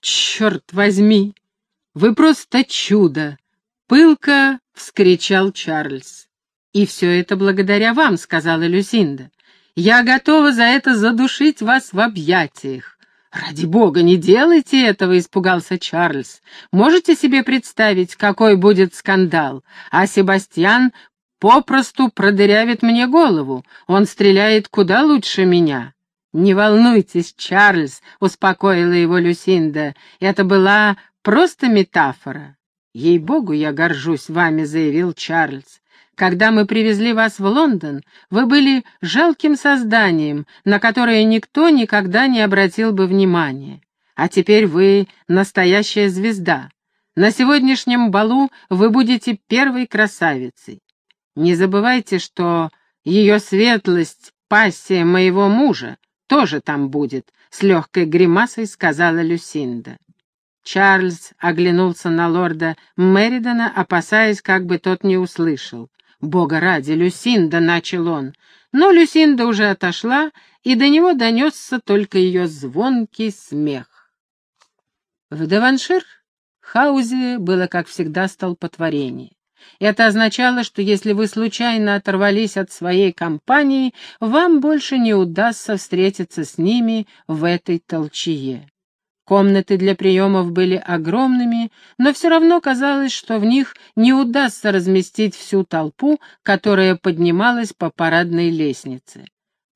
«Черт возьми! Вы просто чудо!» — пылко вскричал Чарльз. «И все это благодаря вам», — сказала Люсинда. «Я готова за это задушить вас в объятиях». «Ради бога, не делайте этого!» — испугался Чарльз. «Можете себе представить, какой будет скандал? А Себастьян попросту продырявит мне голову. Он стреляет куда лучше меня». «Не волнуйтесь, Чарльз», — успокоила его Люсинда. «Это была просто метафора». «Ей-богу, я горжусь вами», — заявил Чарльз. «Когда мы привезли вас в Лондон, вы были жалким созданием, на которое никто никогда не обратил бы внимания. А теперь вы настоящая звезда. На сегодняшнем балу вы будете первой красавицей. Не забывайте, что ее светлость — пассия моего мужа, тоже там будет», — с легкой гримасой сказала Люсинда. Чарльз оглянулся на лорда Меридона, опасаясь, как бы тот не услышал. «Бога ради, Люсинда!» — начал он. Но Люсинда уже отошла, и до него донесся только ее звонкий смех. В Деваншир Хаузе было, как всегда, столпотворение. Это означало, что если вы случайно оторвались от своей компании, вам больше не удастся встретиться с ними в этой толчее. Комнаты для приемов были огромными, но все равно казалось, что в них не удастся разместить всю толпу, которая поднималась по парадной лестнице.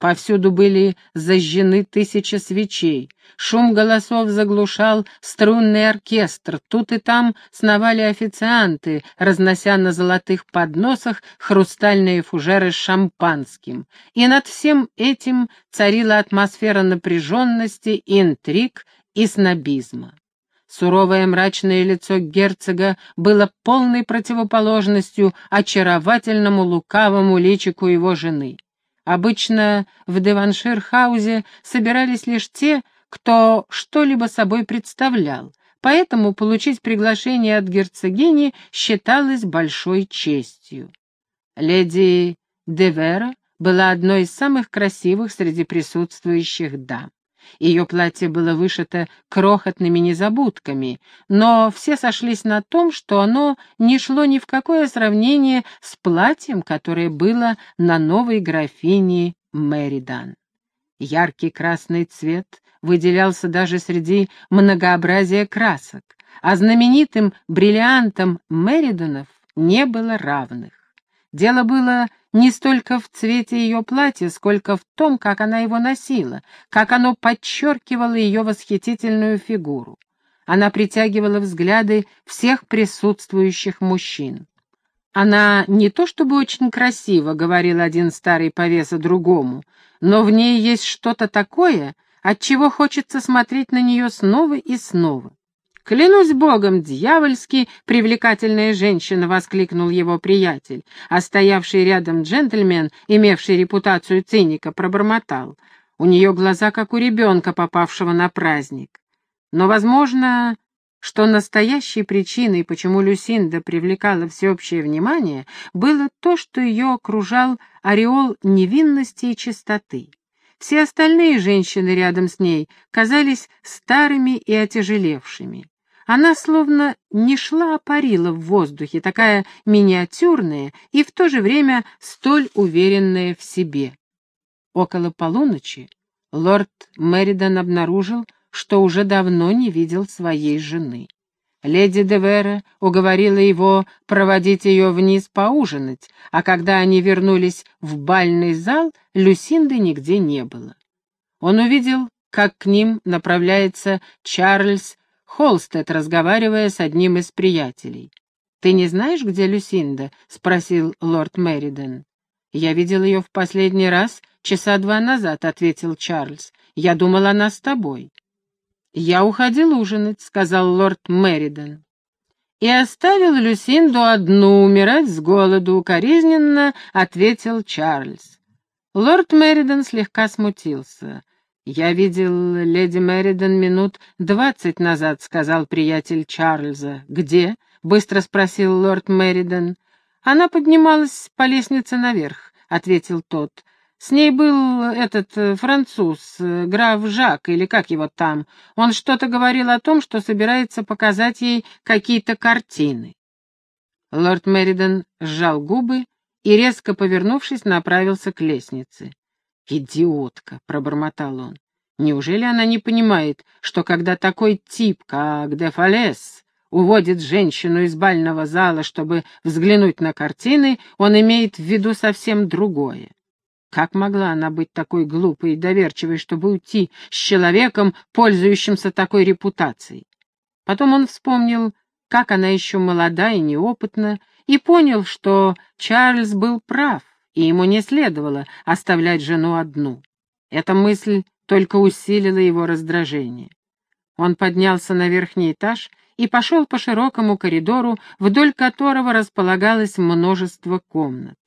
Повсюду были зажжены тысячи свечей, шум голосов заглушал струнный оркестр, тут и там сновали официанты, разнося на золотых подносах хрустальные фужеры с шампанским. И над всем этим царила атмосфера напряженности, интриг и снобизма. Суровое мрачное лицо герцога было полной противоположностью очаровательному лукавому личику его жены. Обычно в Деваншир-хаузе собирались лишь те, кто что-либо собой представлял, поэтому получить приглашение от герцогини считалось большой честью. Леди Девера была одной из самых красивых среди присутствующих дам. Ее платье было вышито крохотными незабудками, но все сошлись на том, что оно не шло ни в какое сравнение с платьем, которое было на новой графине Мэридан. Яркий красный цвет выделялся даже среди многообразия красок, а знаменитым бриллиантом Мериданов не было равных. Дело было не столько в цвете ее платья, сколько в том, как она его носила, как оно подчеркивало ее восхитительную фигуру. Она притягивала взгляды всех присутствующих мужчин. «Она не то чтобы очень красива», — говорил один старый повеса другому, «но в ней есть что-то такое, от чего хочется смотреть на нее снова и снова. «Клянусь богом, дьявольски привлекательная женщина!» — воскликнул его приятель, а стоявший рядом джентльмен, имевший репутацию циника, пробормотал. У нее глаза, как у ребенка, попавшего на праздник. Но, возможно, что настоящей причиной, почему Люсинда привлекала всеобщее внимание, было то, что ее окружал ореол невинности и чистоты. Все остальные женщины рядом с ней казались старыми и отяжелевшими. Она словно не шла, а парила в воздухе, такая миниатюрная и в то же время столь уверенная в себе. Около полуночи лорд Меридан обнаружил, что уже давно не видел своей жены. Леди Девера уговорила его проводить ее вниз поужинать, а когда они вернулись в бальный зал, Люсинды нигде не было. Он увидел, как к ним направляется Чарльз Холстед, разговаривая с одним из приятелей. «Ты не знаешь, где Люсинда?» — спросил лорд Мэриден. «Я видел ее в последний раз часа два назад», — ответил Чарльз. «Я думал, она с тобой». «Я уходил ужинать», — сказал лорд Мэриден. «И оставил Люсинду одну умирать с голоду», — укоризненно ответил Чарльз. Лорд Мэриден слегка смутился. «Я видел леди Меридон минут двадцать назад», — сказал приятель Чарльза. «Где?» — быстро спросил лорд Меридон. «Она поднималась по лестнице наверх», — ответил тот. С ней был этот э, француз, э, граф Жак, или как его там. Он что-то говорил о том, что собирается показать ей какие-то картины. Лорд Меридон сжал губы и, резко повернувшись, направился к лестнице. «Идиотка!» — пробормотал он. «Неужели она не понимает, что когда такой тип, как де Фалес, уводит женщину из бального зала, чтобы взглянуть на картины, он имеет в виду совсем другое?» Как могла она быть такой глупой и доверчивой, чтобы уйти с человеком, пользующимся такой репутацией? Потом он вспомнил, как она еще молода и неопытна, и понял, что Чарльз был прав, и ему не следовало оставлять жену одну. Эта мысль только усилила его раздражение. Он поднялся на верхний этаж и пошел по широкому коридору, вдоль которого располагалось множество комнат.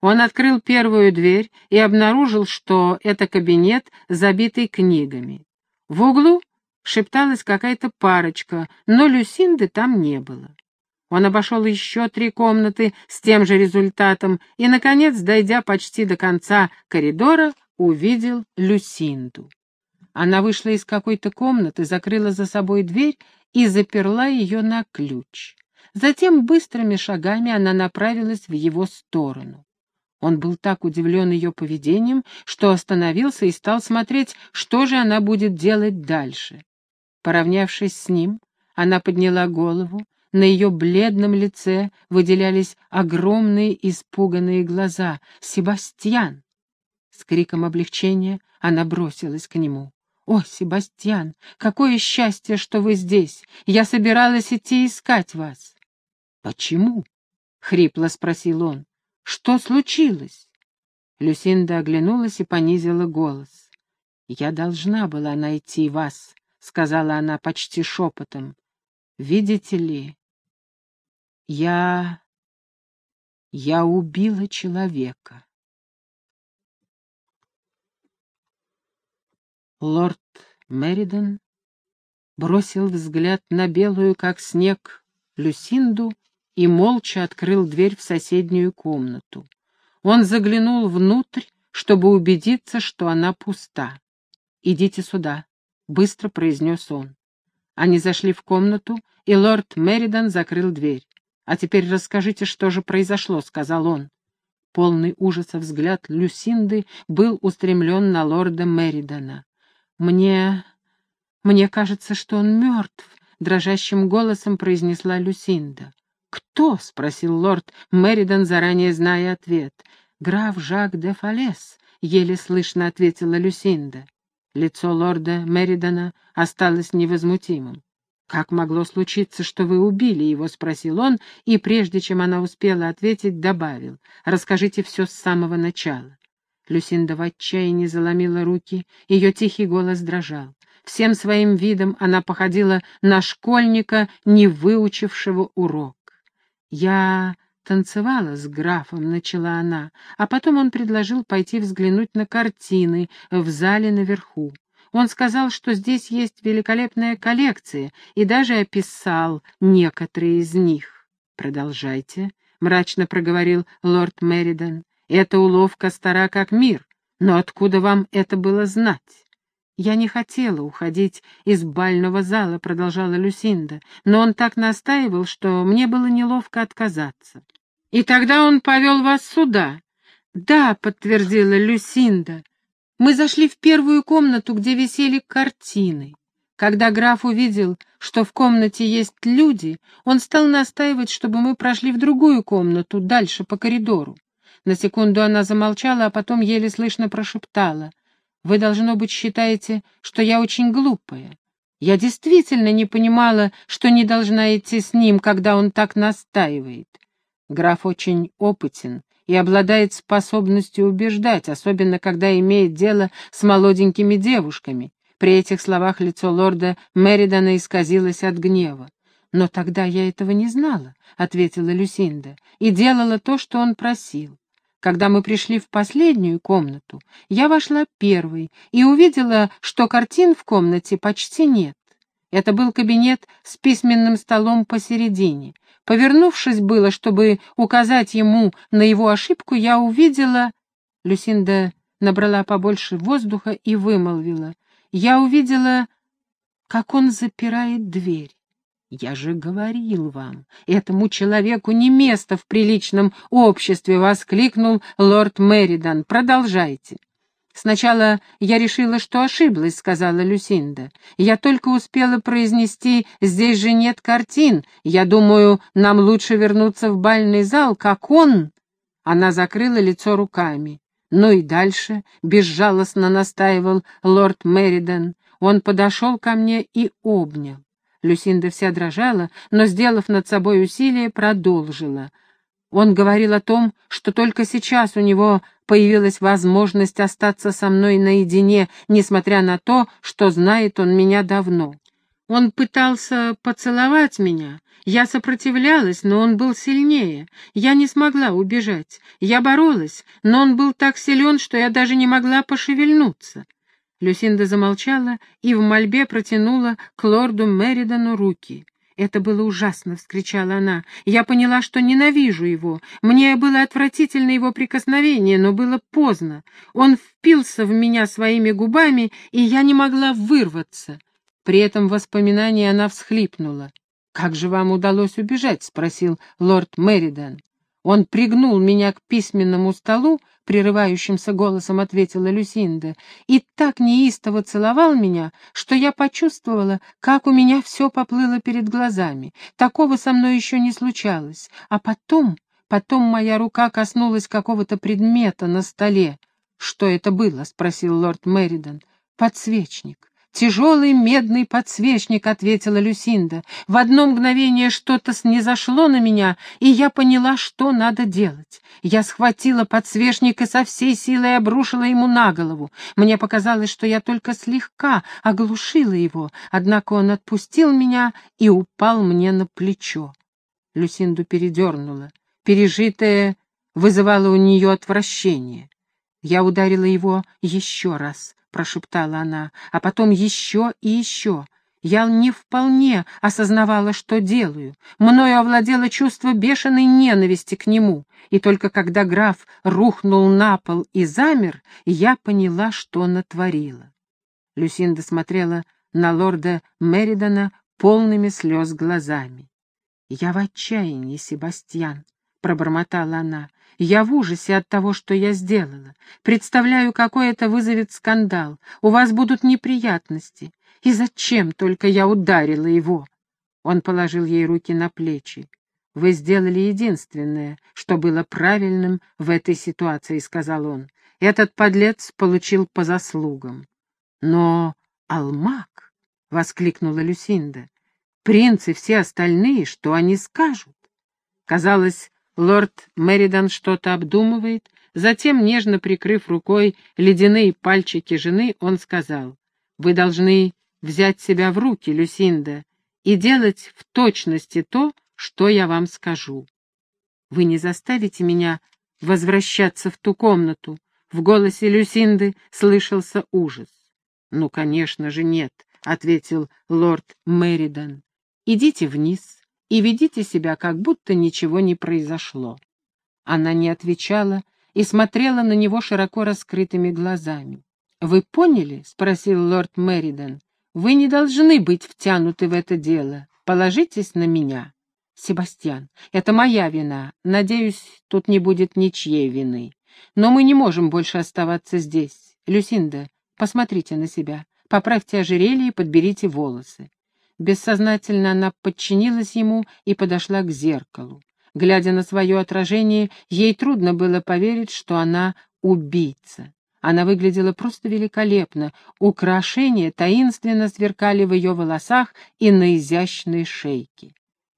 Он открыл первую дверь и обнаружил, что это кабинет, забитый книгами. В углу шепталась какая-то парочка, но Люсинды там не было. Он обошел еще три комнаты с тем же результатом и, наконец, дойдя почти до конца коридора, увидел Люсинду. Она вышла из какой-то комнаты, закрыла за собой дверь и заперла ее на ключ. Затем быстрыми шагами она направилась в его сторону. Он был так удивлен ее поведением, что остановился и стал смотреть, что же она будет делать дальше. Поравнявшись с ним, она подняла голову, на ее бледном лице выделялись огромные испуганные глаза. «Себастьян!» С криком облегчения она бросилась к нему. «О, Себастьян, какое счастье, что вы здесь! Я собиралась идти искать вас!» «Почему?» — хрипло спросил он. Что случилось?» Люсинда оглянулась и понизила голос. «Я должна была найти вас», — сказала она почти шепотом. «Видите ли, я... я убила человека». Лорд Меридон бросил взгляд на белую, как снег, Люсинду и молча открыл дверь в соседнюю комнату. Он заглянул внутрь, чтобы убедиться, что она пуста. «Идите сюда», — быстро произнес он. Они зашли в комнату, и лорд Меридан закрыл дверь. «А теперь расскажите, что же произошло», — сказал он. Полный ужаса взгляд Люсинды был устремлен на лорда Меридана. «Мне... мне кажется, что он мертв», — дрожащим голосом произнесла Люсинда. «Кто?» — спросил лорд Меридан, заранее зная ответ. «Граф Жак де Фалес», — еле слышно ответила Люсинда. Лицо лорда Меридана осталось невозмутимым. «Как могло случиться, что вы убили его?» — спросил он, и прежде чем она успела ответить, добавил. «Расскажите все с самого начала». Люсинда в отчаянии заломила руки, ее тихий голос дрожал. Всем своим видом она походила на школьника, не выучившего урок. «Я танцевала с графом», — начала она, а потом он предложил пойти взглянуть на картины в зале наверху. Он сказал, что здесь есть великолепная коллекция, и даже описал некоторые из них. «Продолжайте», — мрачно проговорил лорд Меридан. «Эта уловка стара как мир, но откуда вам это было знать?» «Я не хотела уходить из бального зала», — продолжала Люсинда, «но он так настаивал, что мне было неловко отказаться». «И тогда он повел вас сюда?» «Да», — подтвердила Люсинда. «Мы зашли в первую комнату, где висели картины. Когда граф увидел, что в комнате есть люди, он стал настаивать, чтобы мы прошли в другую комнату, дальше по коридору. На секунду она замолчала, а потом еле слышно прошептала — вы, должно быть, считаете, что я очень глупая. Я действительно не понимала, что не должна идти с ним, когда он так настаивает. Граф очень опытен и обладает способностью убеждать, особенно когда имеет дело с молоденькими девушками. При этих словах лицо лорда Меридана исказилось от гнева. «Но тогда я этого не знала», — ответила Люсинда, — «и делала то, что он просил. Когда мы пришли в последнюю комнату, я вошла первой и увидела, что картин в комнате почти нет. Это был кабинет с письменным столом посередине. Повернувшись было, чтобы указать ему на его ошибку, я увидела... Люсинда набрала побольше воздуха и вымолвила. Я увидела, как он запирает дверь. «Я же говорил вам, этому человеку не место в приличном обществе!» — воскликнул лорд Меридан. «Продолжайте». «Сначала я решила, что ошиблась», — сказала Люсинда. «Я только успела произнести «здесь же нет картин». Я думаю, нам лучше вернуться в бальный зал, как он...» Она закрыла лицо руками. «Ну и дальше», — безжалостно настаивал лорд Меридан. Он подошел ко мне и обнял. Люсинда вся дрожала, но, сделав над собой усилие, продолжила. Он говорил о том, что только сейчас у него появилась возможность остаться со мной наедине, несмотря на то, что знает он меня давно. Он пытался поцеловать меня. Я сопротивлялась, но он был сильнее. Я не смогла убежать. Я боролась, но он был так силен, что я даже не могла пошевельнуться. Люсинда замолчала и в мольбе протянула к лорду Меридану руки. «Это было ужасно!» — вскричала она. «Я поняла, что ненавижу его. Мне было отвратительно его прикосновение, но было поздно. Он впился в меня своими губами, и я не могла вырваться». При этом воспоминании она всхлипнула. «Как же вам удалось убежать?» — спросил лорд Меридан. Он пригнул меня к письменному столу, прерывающимся голосом ответила Люсинда, и так неистово целовал меня, что я почувствовала, как у меня все поплыло перед глазами. Такого со мной еще не случалось. А потом, потом моя рука коснулась какого-то предмета на столе. «Что это было?» — спросил лорд Меридан. «Подсвечник. «Тяжелый медный подсвечник», — ответила Люсинда. «В одно мгновение что-то снизошло на меня, и я поняла, что надо делать. Я схватила подсвечник и со всей силой обрушила ему на голову. Мне показалось, что я только слегка оглушила его, однако он отпустил меня и упал мне на плечо». Люсинду передернула. Пережитое вызывало у нее отвращение. Я ударила его еще раз прошептала она, а потом еще и еще. Я не вполне осознавала, что делаю. Мною овладело чувство бешеной ненависти к нему, и только когда граф рухнул на пол и замер, я поняла, что натворила. Люсинда смотрела на лорда Меридана полными слез глазами. «Я в отчаянии, Себастьян», — пробормотала она. Я в ужасе от того, что я сделала. Представляю, какой это вызовет скандал. У вас будут неприятности. И зачем только я ударила его?» Он положил ей руки на плечи. «Вы сделали единственное, что было правильным в этой ситуации», — сказал он. «Этот подлец получил по заслугам». «Но Алмак!» — воскликнула Люсинда. «Принц и все остальные, что они скажут?» Казалось, Лорд Меридан что-то обдумывает, затем, нежно прикрыв рукой ледяные пальчики жены, он сказал, «Вы должны взять себя в руки, Люсинда, и делать в точности то, что я вам скажу. Вы не заставите меня возвращаться в ту комнату?» В голосе Люсинды слышался ужас. «Ну, конечно же, нет», — ответил лорд Меридан. «Идите вниз, и ведите себя, как будто ничего не произошло». Она не отвечала и смотрела на него широко раскрытыми глазами. «Вы поняли?» — спросил лорд Меридан. «Вы не должны быть втянуты в это дело. Положитесь на меня». «Себастьян, это моя вина. Надеюсь, тут не будет ничьей вины. Но мы не можем больше оставаться здесь. Люсинда, посмотрите на себя. Поправьте ожерелье и подберите волосы. Бессознательно она подчинилась ему и подошла к зеркалу. Глядя на свое отражение, ей трудно было поверить, что она убийца. Она выглядела просто великолепно, украшения таинственно сверкали в ее волосах и на изящной шейке.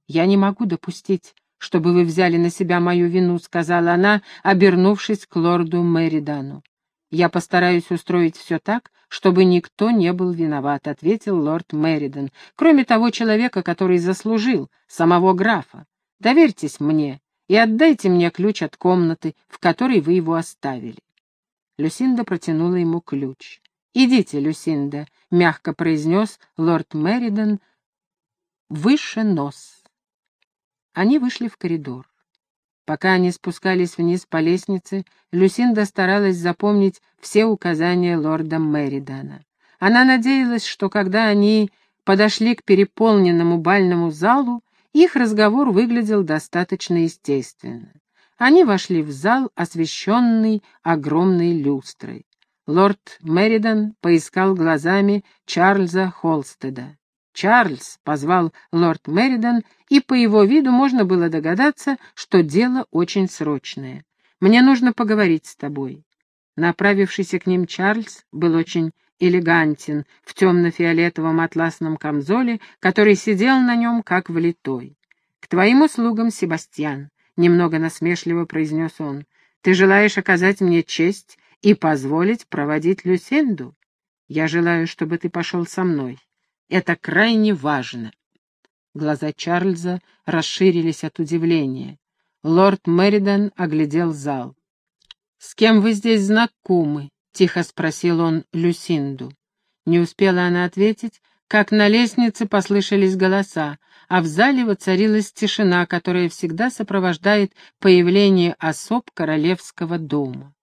«Я не могу допустить, чтобы вы взяли на себя мою вину», — сказала она, обернувшись к лорду Мэридану. «Я постараюсь устроить все так, чтобы никто не был виноват», — ответил лорд Меридон, «кроме того человека, который заслужил, самого графа. Доверьтесь мне и отдайте мне ключ от комнаты, в которой вы его оставили». Люсинда протянула ему ключ. «Идите, Люсинда», — мягко произнес лорд Меридон, — «выше нос». Они вышли в коридор. Пока они спускались вниз по лестнице, Люсинда старалась запомнить все указания лорда Мэридана. Она надеялась, что когда они подошли к переполненному бальному залу, их разговор выглядел достаточно естественно. Они вошли в зал, освещенный огромной люстрой. Лорд Меридан поискал глазами Чарльза Холстеда. «Чарльз!» — позвал лорд Меридан, и по его виду можно было догадаться, что дело очень срочное. «Мне нужно поговорить с тобой». Направившийся к ним Чарльз был очень элегантен в темно-фиолетовом атласном камзоле, который сидел на нем как влитой. «К твоим услугам, Себастьян», — немного насмешливо произнес он. «Ты желаешь оказать мне честь и позволить проводить Люсенду? Я желаю, чтобы ты пошел со мной. Это крайне важно. Глаза Чарльза расширились от удивления. Лорд Меридан оглядел зал. «С кем вы здесь знакомы?» — тихо спросил он Люсинду. Не успела она ответить, как на лестнице послышались голоса, а в зале воцарилась тишина, которая всегда сопровождает появление особ королевского дома.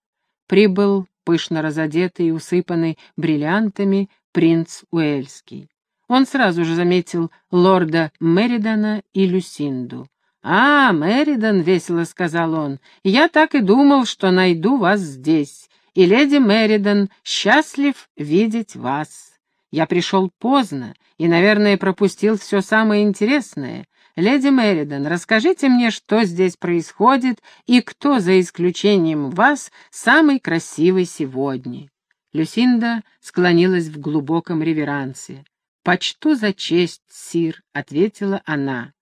Прибыл пышно разодетый и усыпанный бриллиантами принц Уэльский. Он сразу же заметил лорда Меридана и Люсинду. «А, Меридан», — весело сказал он, — «я так и думал, что найду вас здесь, и леди Меридан счастлив видеть вас. Я пришел поздно и, наверное, пропустил все самое интересное. Леди Меридан, расскажите мне, что здесь происходит и кто, за исключением вас, самый красивый сегодня». Люсинда склонилась в глубоком реверансе. «Почту за честь, сир», — ответила она.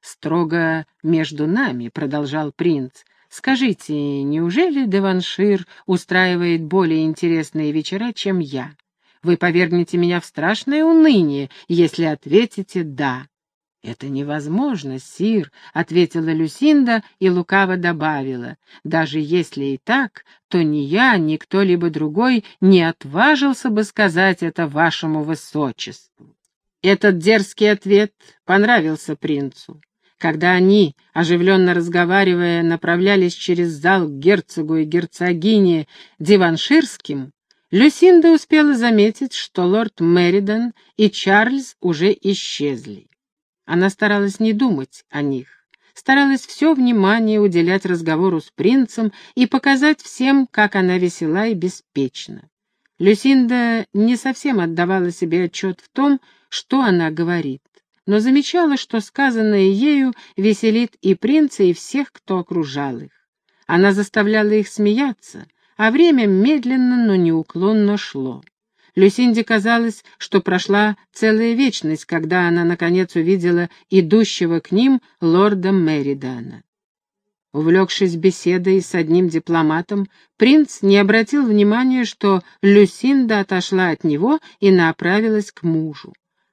«Строго между нами», — продолжал принц. «Скажите, неужели Деваншир устраивает более интересные вечера, чем я? Вы повергнете меня в страшное уныние, если ответите «да». «Это невозможно, сир», — ответила Люсинда и лукаво добавила. «Даже если и так, то ни я, ни кто-либо другой не отважился бы сказать это вашему высочеству». Этот дерзкий ответ понравился принцу. Когда они, оживленно разговаривая, направлялись через зал к герцогу и герцогине Диванширским, Люсинда успела заметить, что лорд Меридан и Чарльз уже исчезли. Она старалась не думать о них, старалась все внимание уделять разговору с принцем и показать всем, как она весела и беспечна. Люсинда не совсем отдавала себе отчет в том, что она говорит, но замечала, что сказанное ею веселит и принца, и всех, кто окружал их. Она заставляла их смеяться, а время медленно, но неуклонно шло. Люсинде казалось, что прошла целая вечность, когда она, наконец, увидела идущего к ним лорда Меридана. Увлекшись беседой с одним дипломатом, принц не обратил внимания, что Люсинда отошла от него и направилась к мужу.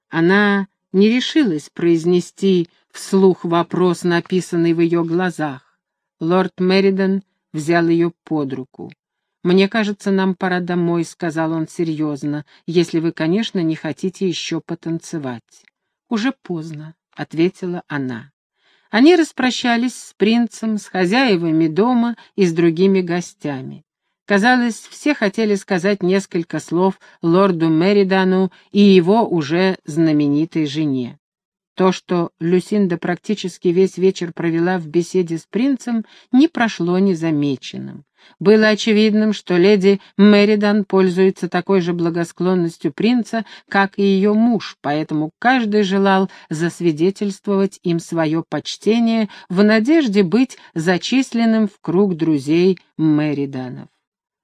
Она не решилась произнести вслух вопрос, написанный в ее глазах. Лорд Меридан взял ее под руку. «Мне кажется, нам пора домой», — сказал он серьезно, «если вы, конечно, не хотите еще потанцевать». «Уже поздно», — ответила она. Они распрощались с принцем, с хозяевами дома и с другими гостями. Казалось, все хотели сказать несколько слов лорду Меридану и его уже знаменитой жене. То, что Люсинда практически весь вечер провела в беседе с принцем, не прошло незамеченным. Было очевидным, что леди Меридан пользуется такой же благосклонностью принца, как и ее муж, поэтому каждый желал засвидетельствовать им свое почтение в надежде быть зачисленным в круг друзей Мериданов.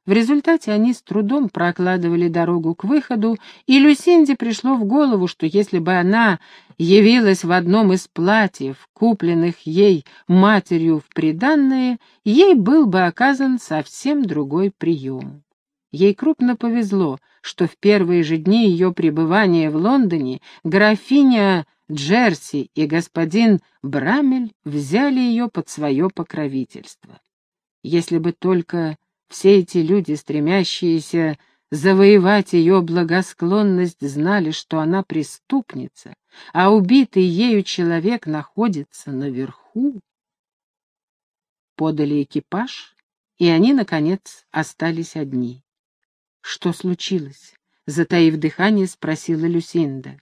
В результате они с трудом прокладывали дорогу к выходу, и Люсинде пришло в голову, что если бы она явилась в одном из платьев, купленных ей матерью в приданное, ей был бы оказан совсем другой прием. Ей крупно повезло, что в первые же дни ее пребывания в Лондоне графиня Джерси и господин Брамель взяли ее под свое покровительство. Если бы только все эти люди, стремящиеся завоевать ее благосклонность, знали, что она преступница, а убитый ею человек находится наверху. подали экипаж, и они, наконец, остались одни. «Что случилось?» — затаив дыхание, спросила Люсинда.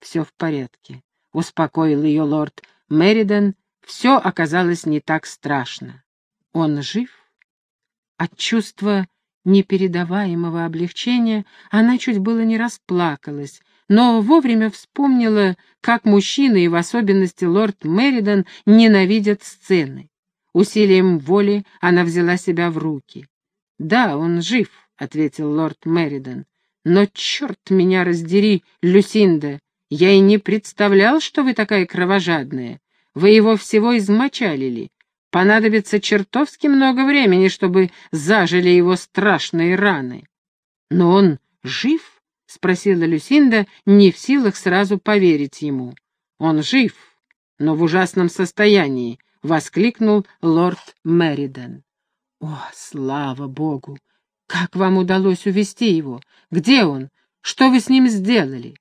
«Все в порядке», — успокоил ее лорд Мериден. «Все оказалось не так страшно. Он жив?» От чувства непередаваемого облегчения она чуть было не расплакалась, но вовремя вспомнила, как мужчины, и в особенности лорд Меридан, ненавидят сцены. Усилием воли она взяла себя в руки. «Да, он жив», — ответил лорд Меридан. «Но черт меня раздери, Люсинда, я и не представлял, что вы такая кровожадная. Вы его всего измочалили. Понадобится чертовски много времени, чтобы зажили его страшные раны. Но он жив?» — спросила Люсинда, не в силах сразу поверить ему. «Он жив, но в ужасном состоянии», — воскликнул лорд Мериден. «О, слава богу! Как вам удалось увести его? Где он? Что вы с ним сделали?»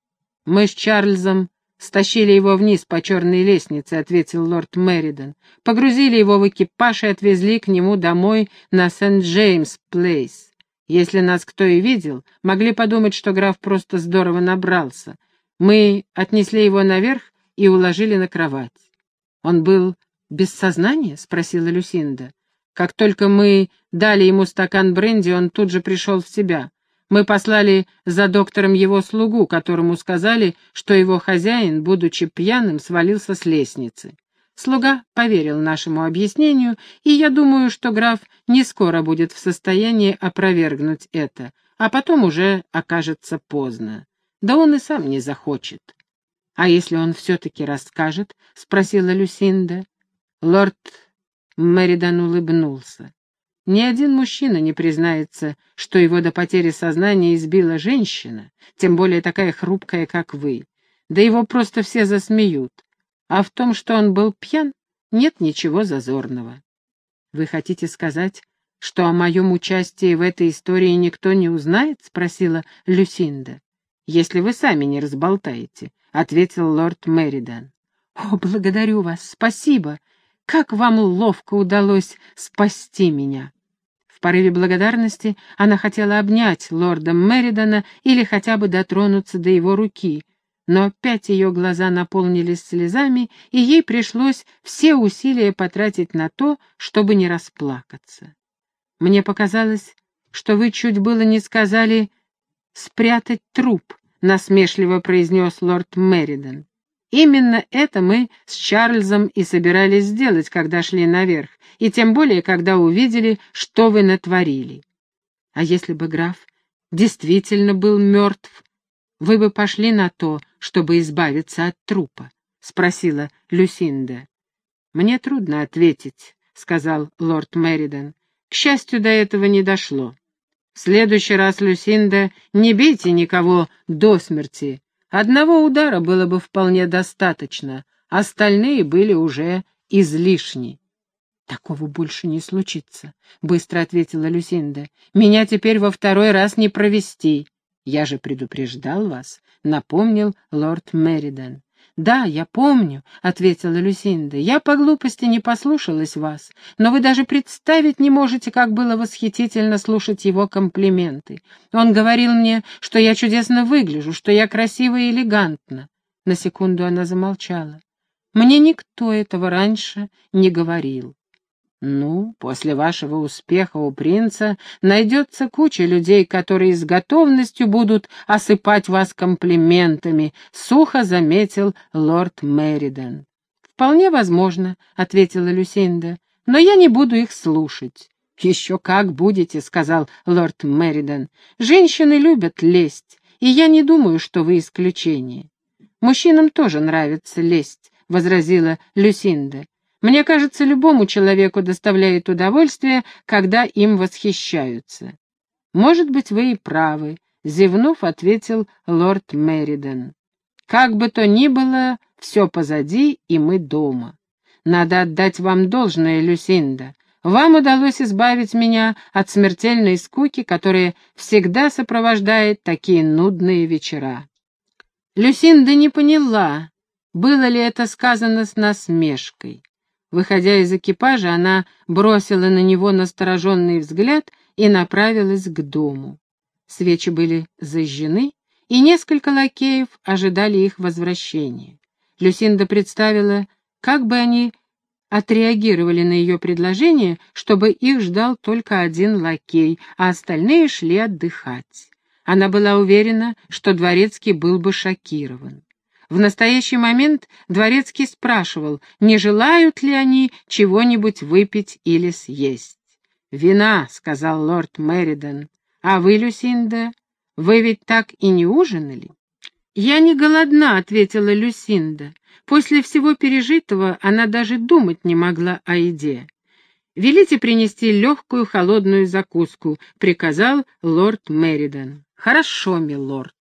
«Мы с Чарльзом «Стащили его вниз по черной лестнице», — ответил лорд Меридон. «Погрузили его в экипаж и отвезли к нему домой на Сент-Джеймс-Плейс. Если нас кто и видел, могли подумать, что граф просто здорово набрался. Мы отнесли его наверх и уложили на кровать». «Он был без сознания?» — спросила Люсинда. «Как только мы дали ему стакан бренди, он тут же пришел в себя. Мы послали за доктором его слугу, которому сказали, что его хозяин, будучи пьяным, свалился с лестницы. Слуга поверил нашему объяснению, и я думаю, что граф не скоро будет в состоянии опровергнуть это, а потом уже окажется поздно. Да он и сам не захочет. «А если он все-таки расскажет?» — спросила Люсинда. Лорд Меридан улыбнулся. Ни один мужчина не признается, что его до потери сознания избила женщина, тем более такая хрупкая, как вы. Да его просто все засмеют. А в том, что он был пьян, нет ничего зазорного. Вы хотите сказать, что о моем участии в этой истории никто не узнает? — спросила Люсинда. Если вы сами не разболтаете, — ответил лорд Меридан. О, благодарю вас, спасибо. Как вам ловко удалось спасти меня. В порыве благодарности она хотела обнять лорда Меридана или хотя бы дотронуться до его руки, но опять ее глаза наполнились слезами, и ей пришлось все усилия потратить на то, чтобы не расплакаться. Мне показалось, что вы чуть было не сказали «спрятать труп», — насмешливо произнес лорд Меридан. Именно это мы с Чарльзом и собирались сделать, когда шли наверх, и тем более, когда увидели, что вы натворили. А если бы граф действительно был мертв, вы бы пошли на то, чтобы избавиться от трупа? — спросила Люсинда. «Мне трудно ответить», — сказал лорд Меридан. «К счастью, до этого не дошло. В следующий раз, Люсинда, не бейте никого до смерти, Одного удара было бы вполне достаточно, остальные были уже излишни. «Такого больше не случится», — быстро ответила Люсинда. «Меня теперь во второй раз не провести». «Я же предупреждал вас», — напомнил лорд Меридан. «Да, я помню», — ответила Люсинда. «Я по глупости не послушалась вас, но вы даже представить не можете, как было восхитительно слушать его комплименты. Он говорил мне, что я чудесно выгляжу, что я красива и элегантна». На секунду она замолчала. «Мне никто этого раньше не говорил». Ну, после вашего успеха у принца найдется куча людей, которые с готовностью будут осыпать вас комплиментами, — сухо заметил лорд Мериден. Вполне возможно, — ответила Люсинда, — но я не буду их слушать. «Еще как будете», — сказал лорд Мериден. «Женщины любят лесть, и я не думаю, что вы исключение». «Мужчинам тоже нравится лесть», — возразила Люсинда. Мне кажется, любому человеку доставляет удовольствие, когда им восхищаются. Может быть, вы и правы, зевнув, ответил лорд Мериден. Как бы то ни было, все позади, и мы дома. Надо отдать вам должное, Люсинда. Вам удалось избавить меня от смертельной скуки, которая всегда сопровождает такие нудные вечера. Люсинда не поняла, было ли это сказано с насмешкой. Выходя из экипажа, она бросила на него настороженный взгляд и направилась к дому. Свечи были зажжены, и несколько лакеев ожидали их возвращения. Люсинда представила, как бы они отреагировали на ее предложение, чтобы их ждал только один лакей, а остальные шли отдыхать. Она была уверена, что Дворецкий был бы шокирован. В настоящий момент Дворецкий спрашивал, не желают ли они чего-нибудь выпить или съесть. «Вина», — сказал лорд Мэридон. «А вы, Люсинда, вы ведь так и не ужинали?» «Я не голодна», — ответила Люсинда. После всего пережитого она даже думать не могла о еде. «Велите принести легкую холодную закуску», — приказал лорд Меридан. «Хорошо, милорд».